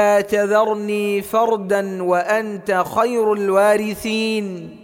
لا تذرني فردا وأنت خير الوارثين.